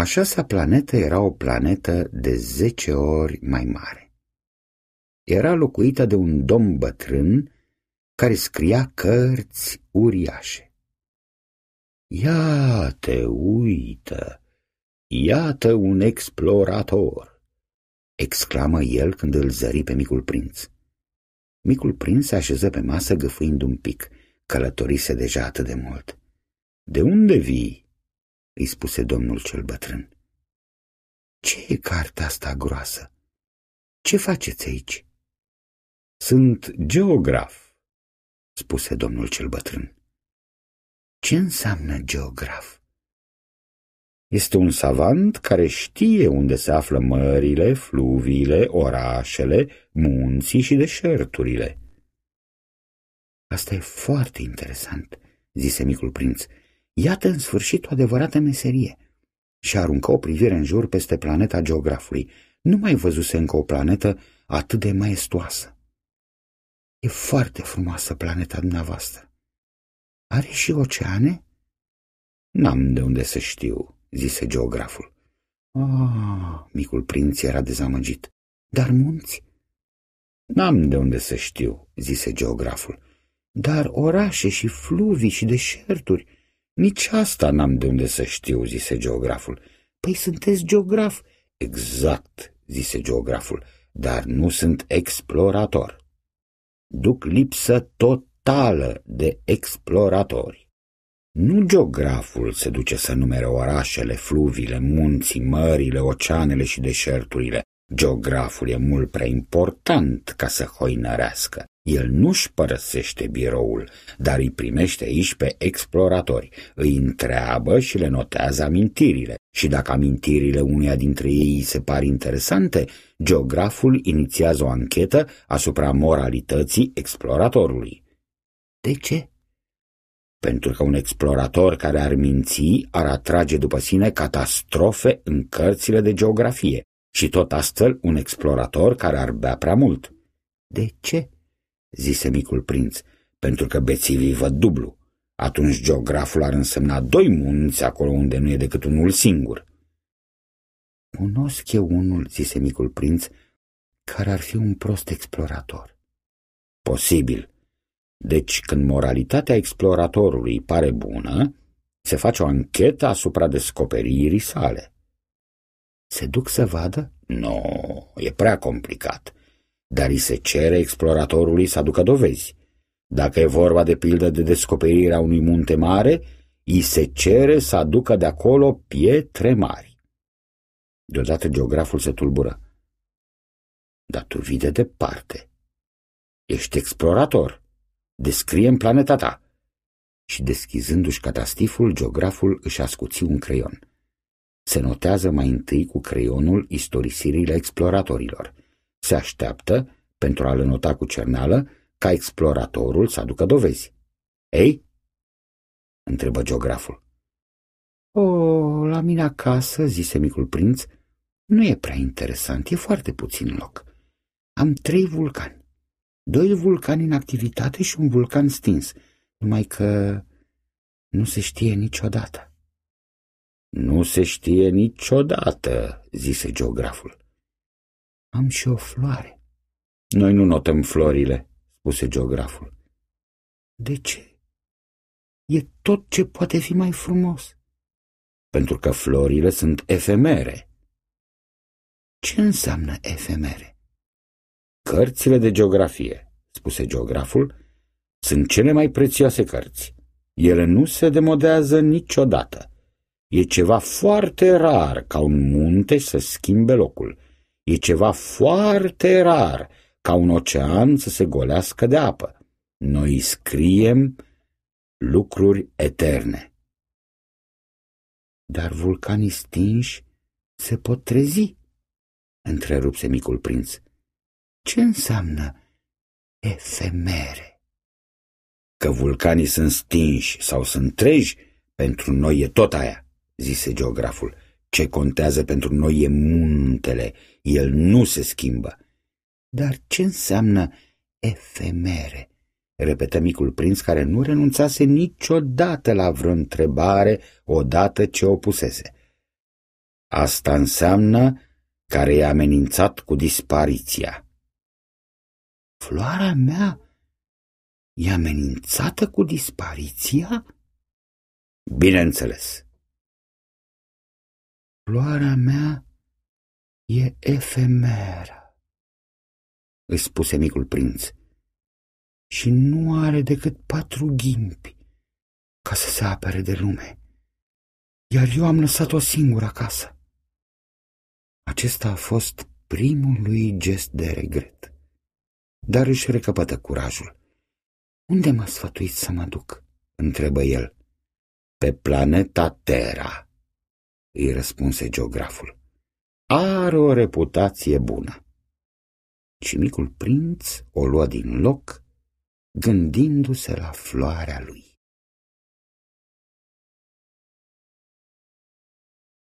A șasea planetă era o planetă de zece ori mai mare. Era locuită de un domn bătrân care scria cărți uriașe. Iată, uită, iată un explorator, exclamă el când îl zări pe micul prinț. Micul prinț se așeză pe masă gâfâind un pic, călătorise deja atât de mult. De unde vii?" Îi spuse domnul cel bătrân. Ce e cartea asta groasă? Ce faceți aici?" Sunt geograf," spuse domnul cel bătrân. Ce înseamnă geograf? Este un savant care știe unde se află mările, fluviile, orașele, munții și deșerturile. Asta e foarte interesant, zise micul prinț. Iată în sfârșit o adevărată meserie. Și aruncă o privire în jur peste planeta geografului. Nu mai văzuse încă o planetă atât de maestoasă. E foarte frumoasă planeta dumneavoastră. Are și oceane? N-am de unde să știu, zise geograful. Ah, micul prinț era dezamăgit. Dar munți? N-am de unde să știu, zise geograful. Dar orașe și fluvii și deșerturi, nici asta n-am de unde să știu, zise geograful. Păi sunteți geograf? Exact, zise geograful, dar nu sunt explorator. Duc lipsă totală de exploratori. Nu geograful se duce să numere orașele, fluvile, munții, mările, oceanele și deșerturile. Geograful e mult prea important ca să hoinărească. El nu-și părăsește biroul, dar îi primește aici pe exploratori, îi întreabă și le notează amintirile. Și dacă amintirile uneia dintre ei îi se par interesante, geograful inițiază o anchetă asupra moralității exploratorului. De ce? pentru că un explorator care ar minți ar atrage după sine catastrofe în cărțile de geografie și tot astfel un explorator care ar bea prea mult. De ce? Zise micul prinț, pentru că bețivii văd dublu. Atunci geograful ar însemna doi munți acolo unde nu e decât unul singur. Cunosc eu unul, zise micul prinț, care ar fi un prost explorator. Posibil, deci, când moralitatea exploratorului pare bună, se face o anchetă asupra descoperirii sale. Se duc să vadă? Nu, e prea complicat. Dar îi se cere exploratorului să aducă dovezi. Dacă e vorba de pildă de descoperirea unui munte mare, îi se cere să aducă de acolo pietre mari. Deodată geograful se tulbură. Dar tu vii de departe. Ești explorator. Descriem planeta ta. Și deschizându-și catastiful, geograful își ascuți un creion. Se notează mai întâi cu creionul istorisirile exploratorilor. Se așteaptă, pentru a le nota cu cerneală, ca exploratorul să aducă dovezi. Ei? întrebă geograful. O, la mine acasă, zise micul prinț, nu e prea interesant, e foarte puțin loc. Am trei vulcani doi vulcani în activitate și un vulcan stins, numai că nu se știe niciodată. Nu se știe niciodată, zise geograful. Am și o floare. Noi nu notăm florile, spuse geograful. De ce? E tot ce poate fi mai frumos. Pentru că florile sunt efemere. Ce înseamnă efemere? Cărțile de geografie, spuse geograful, sunt cele mai prețioase cărți. Ele nu se demodează niciodată. E ceva foarte rar ca un munte să schimbe locul. E ceva foarte rar ca un ocean să se golească de apă. Noi scriem lucruri eterne. Dar vulcanii stinși se pot trezi, întrerupse micul prinț. Ce înseamnă efemere? Că vulcanii sunt stinși sau sunt treji, pentru noi e tot aia, zise geograful. Ce contează pentru noi e muntele, el nu se schimbă. Dar ce înseamnă efemere? repetă micul prinț care nu renunțase niciodată la vreo întrebare odată ce o pusese. Asta înseamnă care e amenințat cu dispariția. Floarea mea e amenințată cu dispariția? Bineînțeles. Floarea mea e efemeră, îi spuse micul prinț, și nu are decât patru ghimpi ca să se apere de lume, iar eu am lăsat-o singură acasă. Acesta a fost primul lui gest de regret, dar își recăpătă curajul. Unde m-a sfătuit să mă duc?" întrebă el. Pe planeta Terra, îi răspunse geograful. Are o reputație bună. Și micul prinț o lua din loc, gândindu-se la floarea lui.